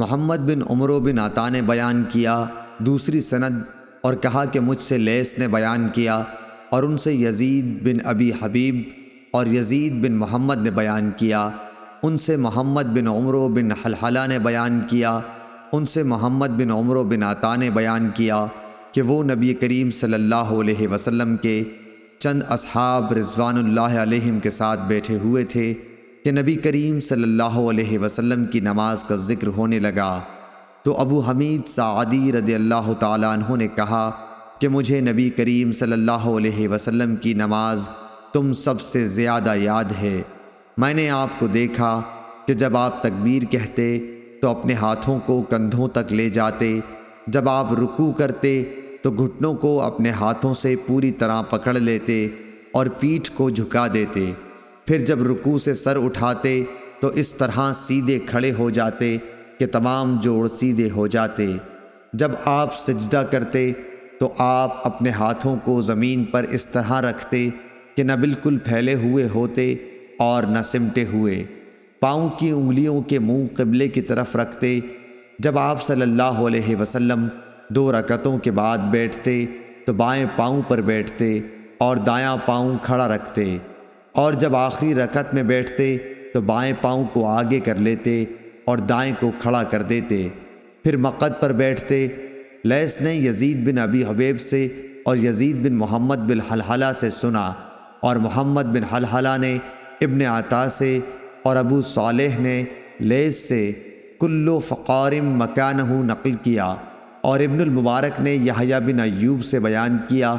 محمد بن عمرو بن عطا نے بیان کیا، دوسری سند اور کہا کہ مجھ سے لیس نے بیان کیا اور ان سے یزید بن ابی حبیب اور یزید بن محمد نے بیان کیا۔ ان سے محمد بن عمرو بن حلحلہ نے بیان کیا۔ ان سے محمد بن عمرو بن عطا نے بیان کیا کہ وہ نبی کریم صلی اللہ علیہ وسلم کے چند اصحاب رضوان اللہ کہ نبی کریم صلی اللہ علیہ وسلم کی نماز کا ذکر ہونے لگا تو ابو حمید سعدی رضی اللہ تعالیٰ عنہ نے کہا کہ مجھے نبی کریم صلی اللہ علیہ وسلم کی نماز تم سب سے زیادہ یاد ہے۔ میں نے آپ کو دیکھا کہ جب آپ تکبیر کہتے تو اپنے ہاتھوں کو کندھوں تک لے جاتے، جب آپ رکو کرتے تو گھٹنوں کو اپنے ہاتھوں سے پوری طرح پکڑ لیتے اور پیٹھ کو جھکا دیتے۔ پھر جب رکو سے سر اٹھاتے تو اس طرح سیدھے کھڑے ہو جاتے کہ تمام جوڑ سیدھے ہو جاتے۔ جب آپ سجدہ کرتے تو آپ اپنے ہاتھوں کو زمین پر اس طرح رکھتے کہ نہ بالکل پھیلے ہوئے ہوتے اور نہ سمٹے ہوئے۔ پاؤں کی انگلیوں کے منہ قبلے کی طرف رکھتے۔ جب آپ صلی اللہ علیہ وسلم دو رکتوں اور جب آخری رکت میں بیٹھتے تو بائیں پاؤں کو آگے کر لیتے اور دائیں کو کھڑا کر دیتے۔ پھر مقد پر بیٹھتے لیس نے یزید بن ابی حبیب سے اور یزید بن محمد بن حلحلہ سے سنا اور محمد بن حلحلہ نے ابن عطا سے اور ابو صالح نے لیس سے کلو فقارم مکانہ نقل کیا اور ابن المبارک نے یہیہ بن ایوب سے بیان کیا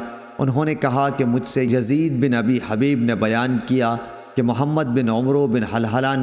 مکانہ نقل کیا اور ابن المبارک نے یحییٰ بن ایوب سے بیان کیا انہوں نے کہا کہ مجھ سے یزید بن ابی حبیب نے بیان کیا کہ محمد بن عمرو بن حلحلہ